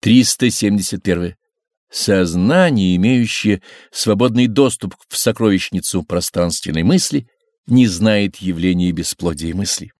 371. Сознание, имеющее свободный доступ в сокровищницу пространственной мысли, не знает явления бесплодия мысли.